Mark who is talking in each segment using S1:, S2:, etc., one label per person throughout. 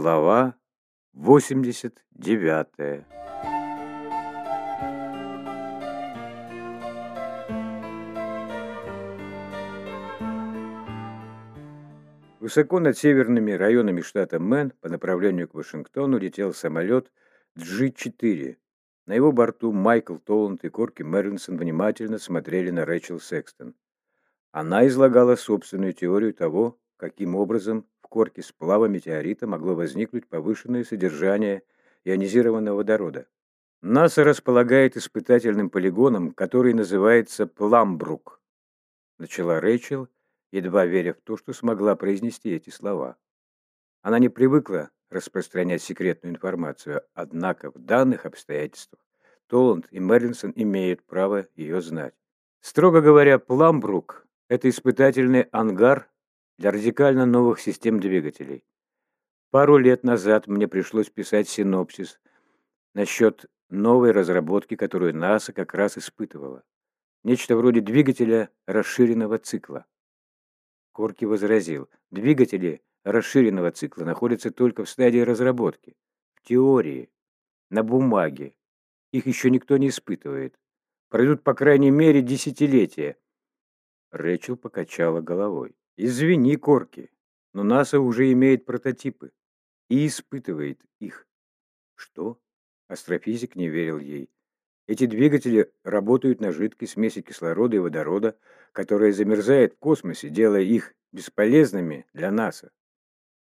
S1: Глава 89 Высоко над северными районами штата Мэн по направлению к Вашингтону летел самолет G-4. На его борту Майкл Толланд и Корки Мерлинсон внимательно смотрели на Рэчел Секстон. Она излагала собственную теорию того, каким образом в корке сплава метеорита могло возникнуть повышенное содержание ионизированного водорода. НАСА располагает испытательным полигоном, который называется Пламбрук, начала Рэйчел, едва веря в то, что смогла произнести эти слова. Она не привыкла распространять секретную информацию, однако в данных обстоятельствах Толланд и Мерлинсон имеют право ее знать. Строго говоря, Пламбрук – это испытательный ангар для радикально новых систем двигателей. Пару лет назад мне пришлось писать синопсис насчет новой разработки, которую НАСА как раз испытывала. Нечто вроде двигателя расширенного цикла. Корки возразил, двигатели расширенного цикла находятся только в стадии разработки, в теории, на бумаге. Их еще никто не испытывает. Пройдут, по крайней мере, десятилетия. Рэчел покачала головой. Извини, Корки, но НАСА уже имеет прототипы и испытывает их. Что? Астрофизик не верил ей. Эти двигатели работают на жидкой смеси кислорода и водорода, которая замерзает в космосе, делая их бесполезными для НАСА.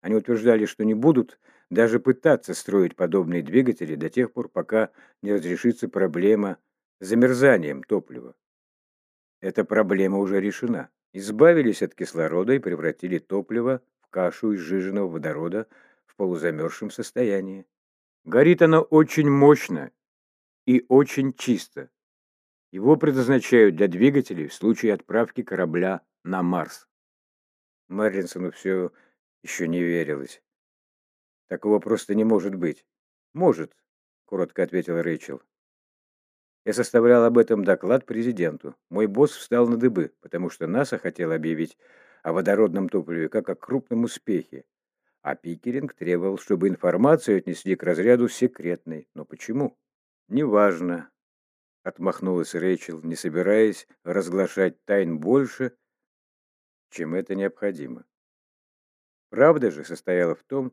S1: Они утверждали, что не будут даже пытаться строить подобные двигатели до тех пор, пока не разрешится проблема с замерзанием топлива. Эта проблема уже решена избавились от кислорода и превратили топливо в кашу из сжиженного водорода в полузамерзшем состоянии. Горит оно очень мощно и очень чисто. Его предназначают для двигателей в случае отправки корабля на Марс. Мерлинсону все еще не верилось. Такого просто не может быть. Может, коротко ответила Рэйчел. Я составлял об этом доклад президенту. Мой босс встал на дыбы, потому что НАСА хотел объявить о водородном топливе как о крупном успехе. А Пикеринг требовал, чтобы информацию отнесли к разряду секретной. Но почему? Неважно, отмахнулась Рэйчел, не собираясь разглашать тайн больше, чем это необходимо. Правда же состояла в том,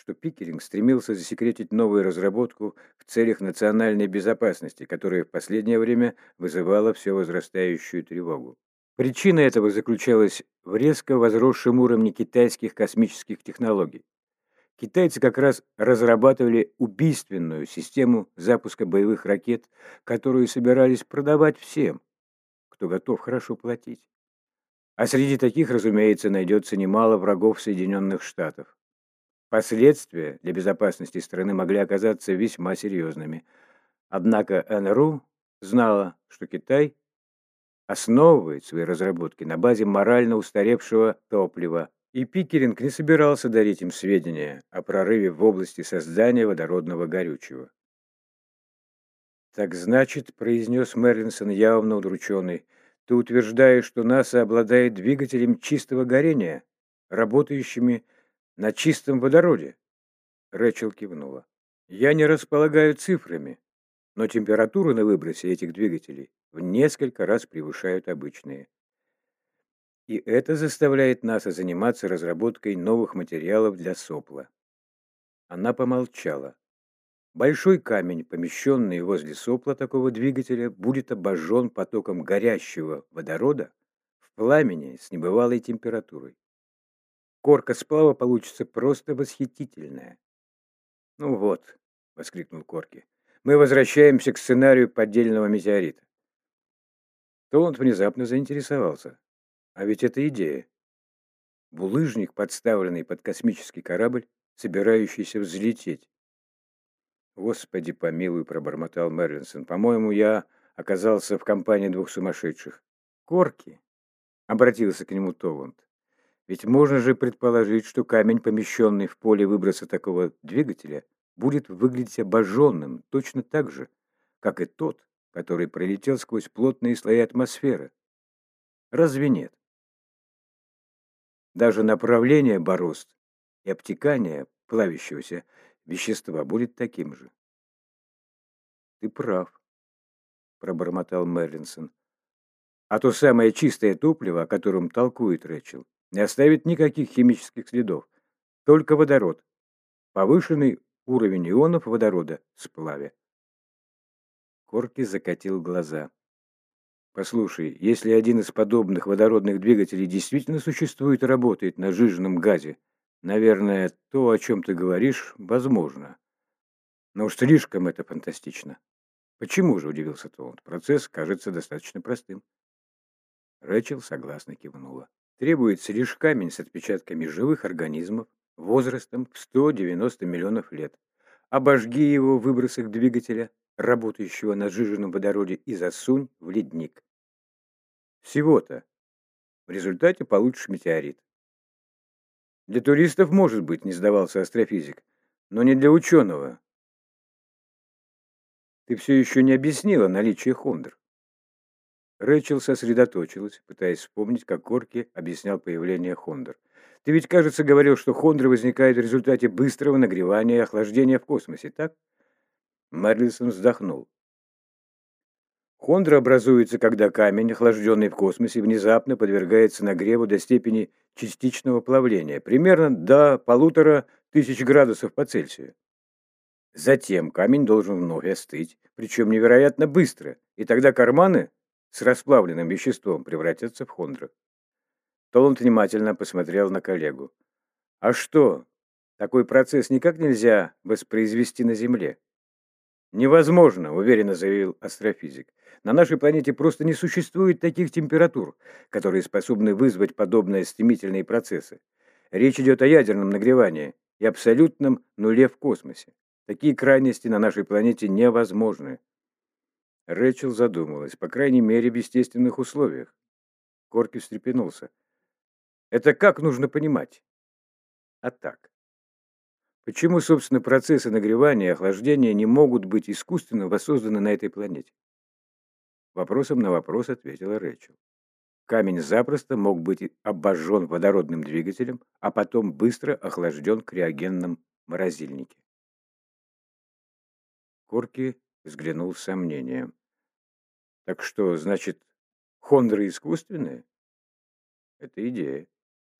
S1: что Пикеринг стремился засекретить новую разработку в целях национальной безопасности, которая в последнее время вызывала все возрастающую тревогу. Причина этого заключалась в резко возросшем уровне китайских космических технологий. Китайцы как раз разрабатывали убийственную систему запуска боевых ракет, которую собирались продавать всем, кто готов хорошо платить. А среди таких, разумеется, найдется немало врагов Соединенных Штатов. Последствия для безопасности страны могли оказаться весьма серьезными. Однако НРУ знала, что Китай основывает свои разработки на базе морально устаревшего топлива, и Пикеринг не собирался дарить им сведения о прорыве в области создания водородного горючего. «Так значит», — произнес Мерлинсон, явно удрученный, — «ты утверждаешь, что НАСА обладает двигателем чистого горения, работающими на чистом водороде. Рэчел кивнула. Я не располагаю цифрами, но температуры на выбросе этих двигателей в несколько раз превышают обычные. И это заставляет НАСА заниматься разработкой новых материалов для сопла. Она помолчала. Большой камень, помещенный возле сопла такого двигателя, будет обожжен потоком горящего водорода в пламени с небывалой температурой. Корка сплава получится просто восхитительная. Ну вот, воскликнул Корки. Мы возвращаемся к сценарию поддельного метеорита. Толанд внезапно заинтересовался. А ведь это идея. Булыжник, подставленный под космический корабль, собирающийся взлететь. Господи помилуй, пробормотал Мерлинсон. По-моему, я оказался в компании двух сумасшедших. Корки, обратился к нему Толанд. Ведь можно же предположить, что камень, помещенный в поле выброса такого двигателя, будет выглядеть обожженным точно так же, как и тот, который пролетел сквозь плотные слои атмосферы. Разве нет? Даже направление борозд и обтекание плавящегося вещества будет таким же. Ты прав, пробормотал Мерлинсон. А то самое чистое топливо, о котором толкует Рэчел, не оставит никаких химических следов, только водород. Повышенный уровень ионов водорода в сплаве. Корки закатил глаза. Послушай, если один из подобных водородных двигателей действительно существует и работает на жиженном газе, наверное, то, о чем ты говоришь, возможно. Но уж слишком это фантастично. Почему же, удивился Толланд, процесс кажется достаточно простым. Рэчел согласно кивнула. Требуется лишь камень с отпечатками живых организмов возрастом в 190 миллионов лет. Обожги его в выбросах двигателя, работающего на сжиженном водороде, и засунь в ледник. Всего-то. В результате получишь метеорит. Для туристов, может быть, не сдавался астрофизик, но не для ученого. Ты все еще не объяснила наличие хондр. Рэчел сосредоточилась, пытаясь вспомнить, как Корки объяснял появление хондр. Ты ведь, кажется, говорил, что хондры возникают в результате быстрого нагревания и охлаждения в космосе, так? Мерлисон вздохнул. Хондра образуется, когда камень, охлажденный в космосе, внезапно подвергается нагреву до степени частичного плавления, примерно до полутора тысяч градусов по Цельсию. Затем камень должен вновь остыть, причем невероятно быстро, и тогда карманы с расплавленным веществом превратятся в хондры. Толланд внимательно посмотрел на коллегу. «А что, такой процесс никак нельзя воспроизвести на Земле?» «Невозможно», — уверенно заявил астрофизик. «На нашей планете просто не существует таких температур, которые способны вызвать подобные стремительные процессы. Речь идет о ядерном нагревании и абсолютном нуле в космосе. Такие крайности на нашей планете невозможны». Рэчел задумалась, по крайней мере, в естественных условиях. Корки встрепенулся. «Это как нужно понимать?» «А так. Почему, собственно, процессы нагревания и охлаждения не могут быть искусственно воссозданы на этой планете? Вопросом на вопрос ответила Рэчел. Камень запросто мог быть обожжен водородным двигателем, а потом быстро охлажден в криогенном морозильнике. Корки взглянул с сомнением. Так что, значит, хондры искусственные? Это идея.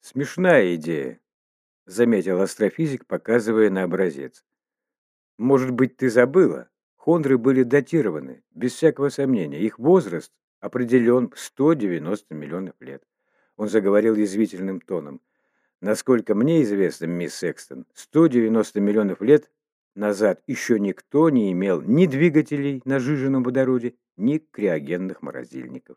S1: Смешная идея, заметил астрофизик, показывая на образец. Может быть, ты забыла? Хондры были датированы, без всякого сомнения. Их возраст определен в 190 миллионов лет. Он заговорил язвительным тоном. Насколько мне известно, мисс Секстон, 190 миллионов лет назад еще никто не имел ни двигателей на жиженном водороде, ни криогенных морозильников.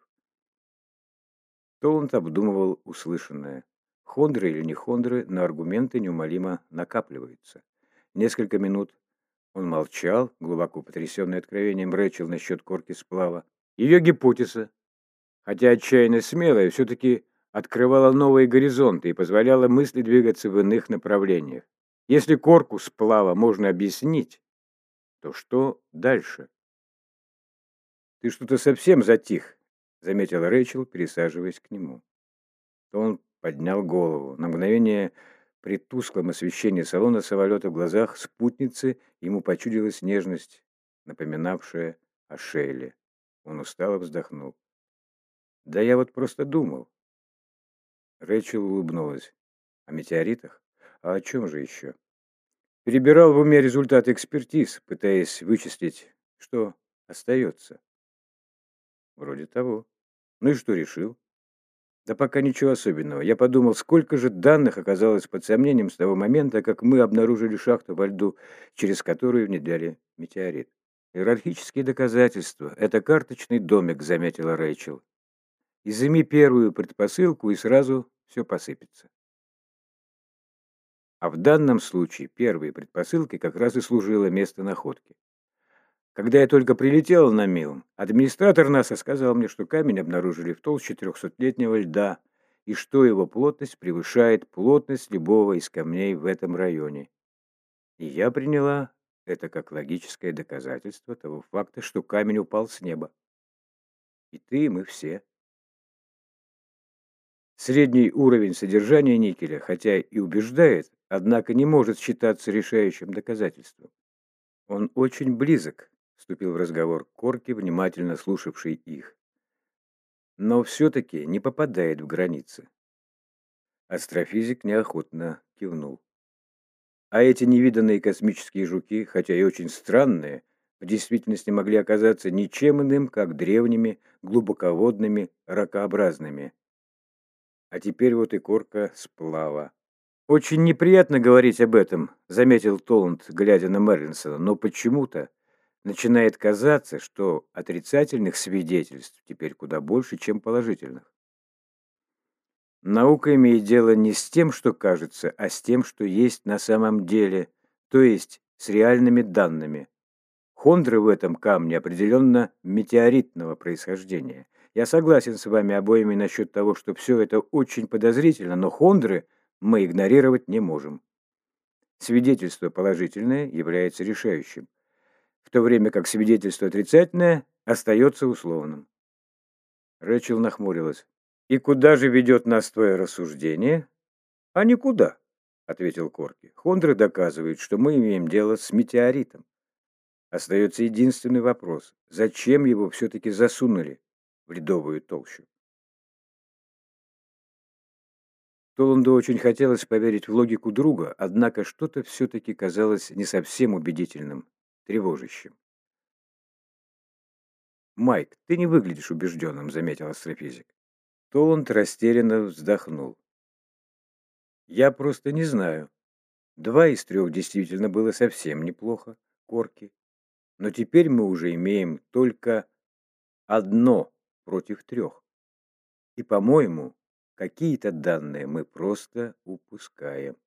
S1: Толланд обдумывал услышанное. Хондры или не хондры, но аргументы неумолимо накапливаются. Несколько минут он молчал, глубоко потрясенный откровением Рэчел насчет корки сплава. Ее гипотеза, хотя отчаянно смелая, все-таки открывала новые горизонты и позволяла мысли двигаться в иных направлениях. Если корку сплава можно объяснить, то что дальше? «Ты что-то совсем затих», — заметила Рэйчел, пересаживаясь к нему. Он поднял голову. На мгновение при тусклом освещении салона самолета в глазах спутницы ему почудилась нежность, напоминавшая о Шейле. Он устало вздохнул. «Да я вот просто думал». Рэчел улыбнулась. «О метеоритах? А о чем же еще?» Перебирал в уме результаты экспертиз, пытаясь вычислить, что остается. Вроде того. Ну и что решил? Да пока ничего особенного. Я подумал, сколько же данных оказалось под сомнением с того момента, как мы обнаружили шахту во льду, через которую внедряли метеорит. Иерархические доказательства. Это карточный домик, заметила Рэйчел. Изыми первую предпосылку, и сразу все посыпется. А в данном случае первой предпосылкой как раз и служило место находки. Когда я только прилетел на Милн, администратор НАСА сказал мне, что камень обнаружили в толще трехсотлетнего льда и что его плотность превышает плотность любого из камней в этом районе. И я приняла это как логическое доказательство того факта, что камень упал с неба. И ты, и мы все. Средний уровень содержания никеля, хотя и убеждает, однако не может считаться решающим доказательством. Он очень близок, вступил в разговор Корки, внимательно слушавший их. Но все-таки не попадает в границы. Астрофизик неохотно кивнул. А эти невиданные космические жуки, хотя и очень странные, в действительности могли оказаться ничем иным, как древними, глубоководными, ракообразными. А теперь вот и корка сплава. «Очень неприятно говорить об этом», — заметил Толланд, глядя на Мерлинсона, «но почему-то начинает казаться, что отрицательных свидетельств теперь куда больше, чем положительных. Наука имеет дело не с тем, что кажется, а с тем, что есть на самом деле, то есть с реальными данными. Хондры в этом камне определенно метеоритного происхождения. Я согласен с вами обоими насчет того, что все это очень подозрительно, но хондры мы игнорировать не можем. Свидетельство положительное является решающим, в то время как свидетельство отрицательное остается условным. Рэчел нахмурилась. «И куда же ведет нас твое рассуждение?» «А никуда», — ответил Корки. «Хондры доказывают, что мы имеем дело с метеоритом. Остается единственный вопрос. Зачем его все-таки засунули в ледовую толщу?» Толанду очень хотелось поверить в логику друга, однако что-то все-таки казалось не совсем убедительным, тревожащим. «Майк, ты не выглядишь убежденным», — заметил астрофизик. Толанд растерянно вздохнул. «Я просто не знаю. Два из трех действительно было совсем неплохо, корки. Но теперь мы уже имеем только одно против трех. И, по-моему, какие-то данные мы просто упускаем».